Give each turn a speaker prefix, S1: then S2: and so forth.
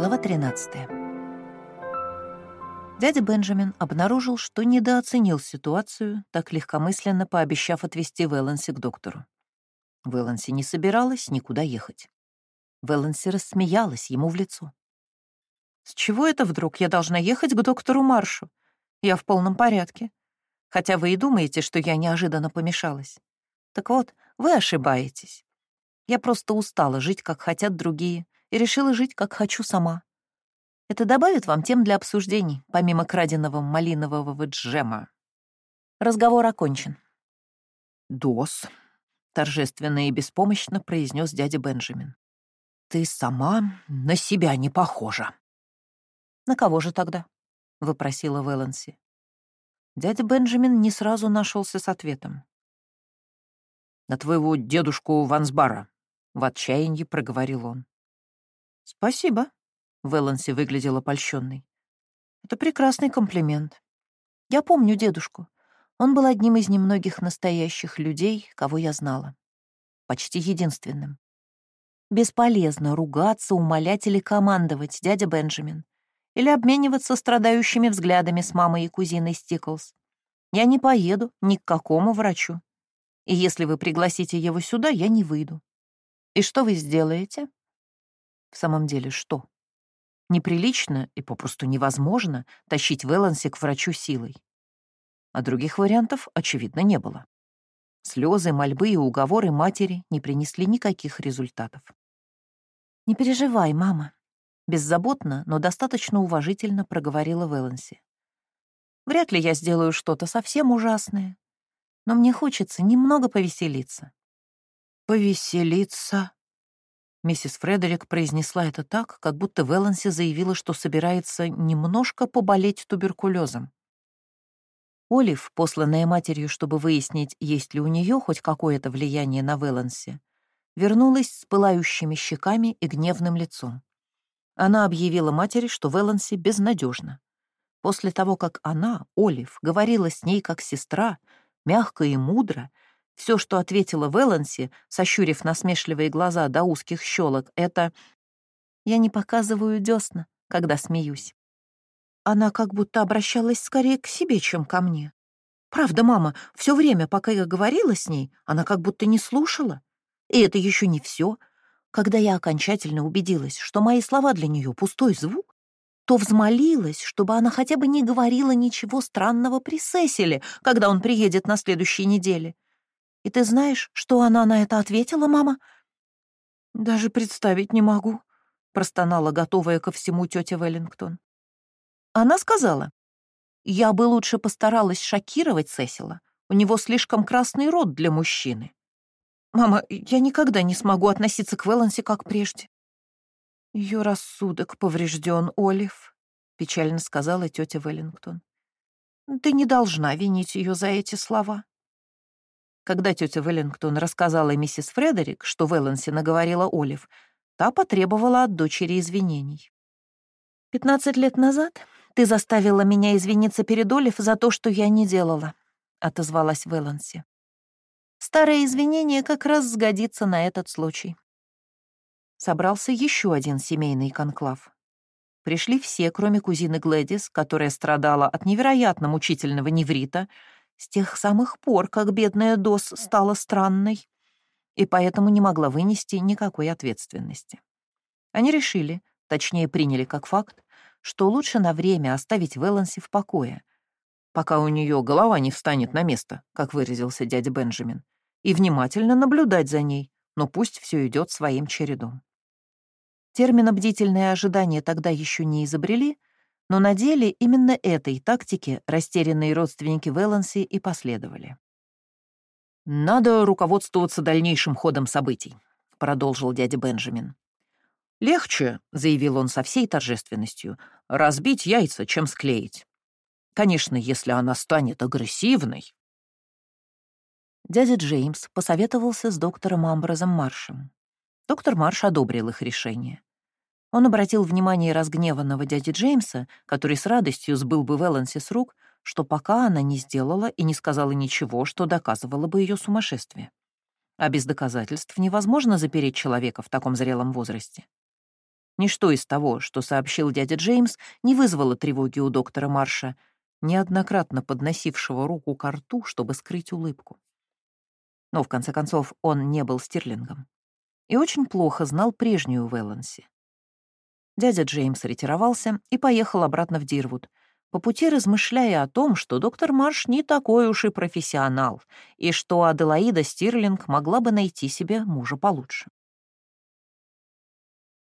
S1: Глава 13. Дядя Бенджамин обнаружил, что недооценил ситуацию, так легкомысленно пообещав отвезти Вэланси к доктору. Вэланси не собиралась никуда ехать. Вэланси рассмеялась ему в лицо. «С чего это вдруг я должна ехать к доктору Маршу? Я в полном порядке. Хотя вы и думаете, что я неожиданно помешалась. Так вот, вы ошибаетесь. Я просто устала жить, как хотят другие, и решила жить, как хочу сама. Это добавит вам тем для обсуждений, помимо краденого малинового джема. Разговор окончен. «Дос», — торжественно и беспомощно произнес дядя Бенджамин. «Ты сама на себя не похожа». «На кого же тогда?» — выпросила Вэланси. Дядя Бенджамин не сразу нашелся с ответом. «На твоего дедушку Вансбара», — в отчаянии проговорил он. «Спасибо», — Вэланси выглядела польщенной. «Это прекрасный комплимент. Я помню дедушку. Он был одним из немногих настоящих людей, кого я знала. Почти единственным. Бесполезно ругаться, умолять или командовать, дядя Бенджамин. Или обмениваться страдающими взглядами с мамой и кузиной Стиклс. Я не поеду ни к какому врачу. И если вы пригласите его сюда, я не выйду. И что вы сделаете? В самом деле, что? Неприлично и попросту невозможно тащить Вэланси к врачу силой. А других вариантов, очевидно, не было. Слезы, мольбы и уговоры матери не принесли никаких результатов. «Не переживай, мама», — беззаботно, но достаточно уважительно проговорила Вэланси. «Вряд ли я сделаю что-то совсем ужасное, но мне хочется немного повеселиться». «Повеселиться?» Миссис Фредерик произнесла это так, как будто Вэланси заявила, что собирается немножко поболеть туберкулезом. Олив, посланная матерью, чтобы выяснить, есть ли у нее хоть какое-то влияние на Вэланси, вернулась с пылающими щеками и гневным лицом. Она объявила матери, что Вэланси безнадежна. После того, как она, Олив, говорила с ней как сестра, мягко и мудро, все, что ответила Вэланси, сощурив насмешливые глаза до узких щелок, это «Я не показываю десна, когда смеюсь». Она как будто обращалась скорее к себе, чем ко мне. Правда, мама, все время, пока я говорила с ней, она как будто не слушала. И это еще не все. Когда я окончательно убедилась, что мои слова для нее пустой звук, то взмолилась, чтобы она хотя бы не говорила ничего странного при Сесиле, когда он приедет на следующей неделе. И ты знаешь, что она на это ответила, мама?» «Даже представить не могу», — простонала готовая ко всему тетя Веллингтон. Она сказала, «Я бы лучше постаралась шокировать Сесила. У него слишком красный рот для мужчины». «Мама, я никогда не смогу относиться к Велансе как прежде». Ее рассудок поврежден, Олив», — печально сказала тетя Веллингтон. «Ты не должна винить ее за эти слова». Когда тетя Веллингтон рассказала миссис Фредерик, что Вэланси наговорила Олив, та потребовала от дочери извинений. «Пятнадцать лет назад ты заставила меня извиниться перед Олив за то, что я не делала», — отозвалась Вэланси. «Старое извинение как раз сгодится на этот случай». Собрался еще один семейный конклав. Пришли все, кроме кузины Глэдис, которая страдала от невероятно мучительного неврита, с тех самых пор, как бедная Дос стала странной, и поэтому не могла вынести никакой ответственности. Они решили, точнее приняли как факт, что лучше на время оставить Веланси в покое, пока у нее голова не встанет на место, как выразился дядя Бенджамин, и внимательно наблюдать за ней, но пусть все идет своим чередом. Термин «бдительное ожидание» тогда еще не изобрели — но на деле именно этой тактике растерянные родственники Вэланси и последовали. «Надо руководствоваться дальнейшим ходом событий», — продолжил дядя Бенджамин. «Легче», — заявил он со всей торжественностью, — «разбить яйца, чем склеить. Конечно, если она станет агрессивной». Дядя Джеймс посоветовался с доктором Амброзом Маршем. Доктор Марш одобрил их решение. Он обратил внимание разгневанного дяди Джеймса, который с радостью сбыл бы Вэланси с рук, что пока она не сделала и не сказала ничего, что доказывало бы ее сумасшествие. А без доказательств невозможно запереть человека в таком зрелом возрасте. Ничто из того, что сообщил дядя Джеймс, не вызвало тревоги у доктора Марша, неоднократно подносившего руку к рту, чтобы скрыть улыбку. Но, в конце концов, он не был стирлингом и очень плохо знал прежнюю Вэланси. Дядя Джеймс ретировался и поехал обратно в Дирвуд, по пути размышляя о том, что доктор Марш не такой уж и профессионал, и что Аделаида Стирлинг могла бы найти себе мужа получше.